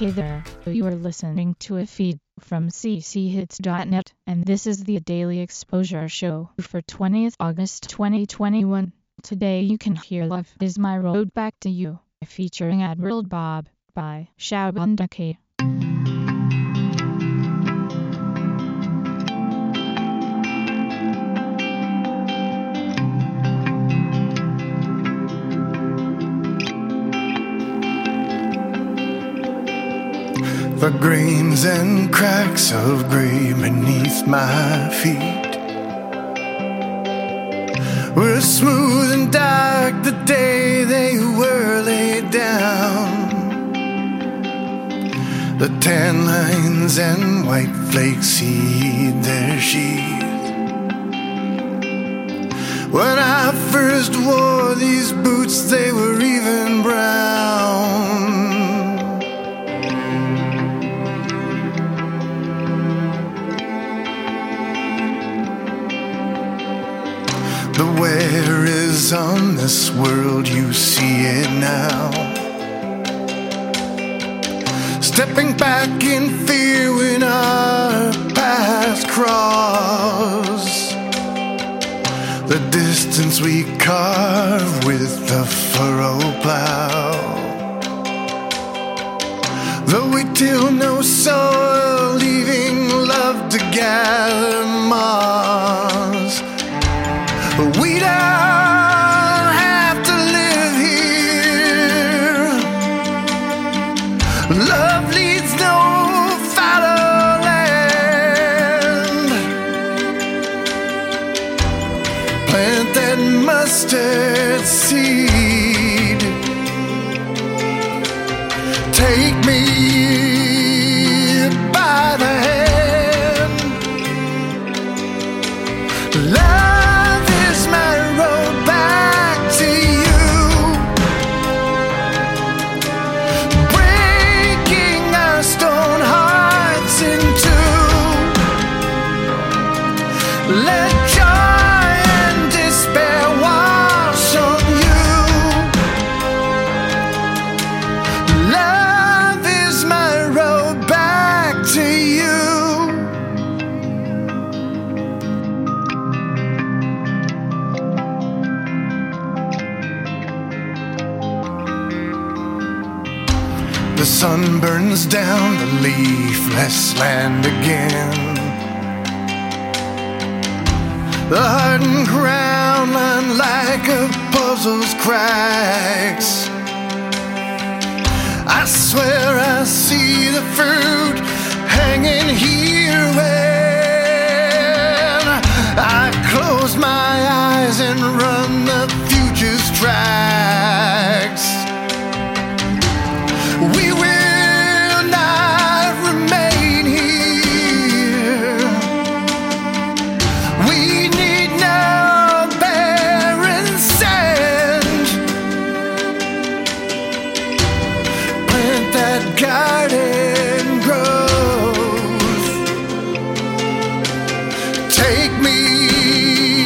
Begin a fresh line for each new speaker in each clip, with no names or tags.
Hey there, you are listening to a feed from cchits.net, and this is the Daily Exposure Show for 20th August 2021. Today you can hear Love is My Road Back to You, featuring Admiral Bob by Shabandake.
The grains and cracks of gray beneath my feet were smooth and dark the day they were laid down. The tan lines and white flakes heed their sheath. When I first wore these boots, they were even brown. The wear is on this world, you see it now. Stepping back in fear when our paths cross. The distance we carve with the furrow plow. Though we till no soil, leaving love to gather. Love leads no fallow land. Plant that mustard seed. Take me The sun burns down the leafless land again. The hardened ground like a puzzle's cracks. I swear I see the fruit hanging here when I close my eyes and run the future's tracks. Me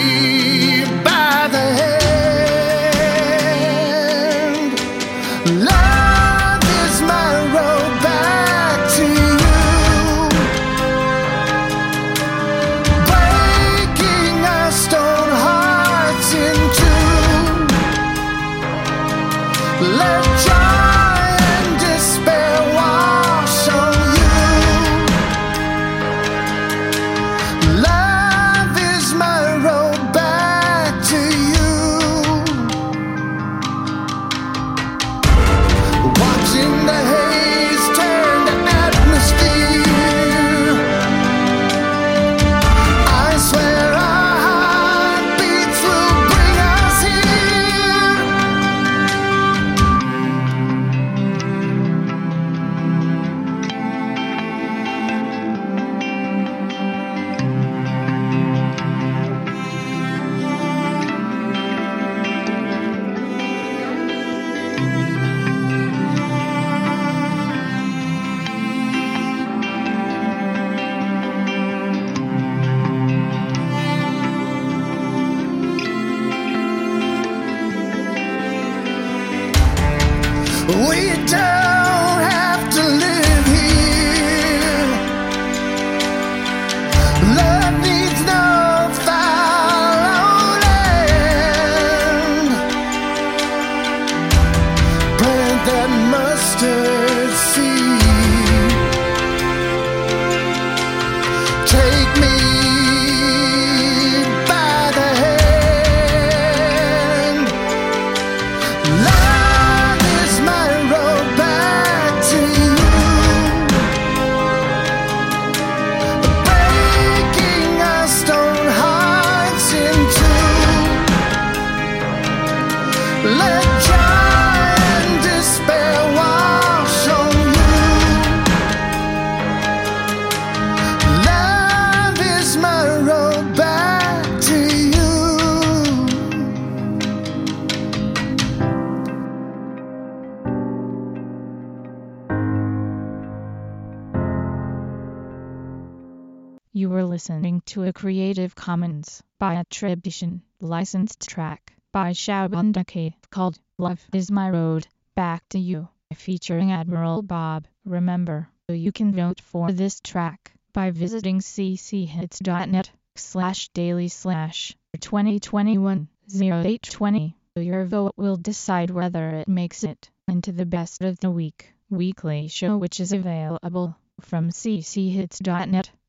listening to a Creative Commons by attribution, licensed track by Shabundake called Love is My Road, Back to You, featuring Admiral Bob. Remember, you can vote for this track by visiting cchits.net slash daily slash 2021 0820. Your vote will decide whether it makes it into the best of the week weekly show which is available from cchits.net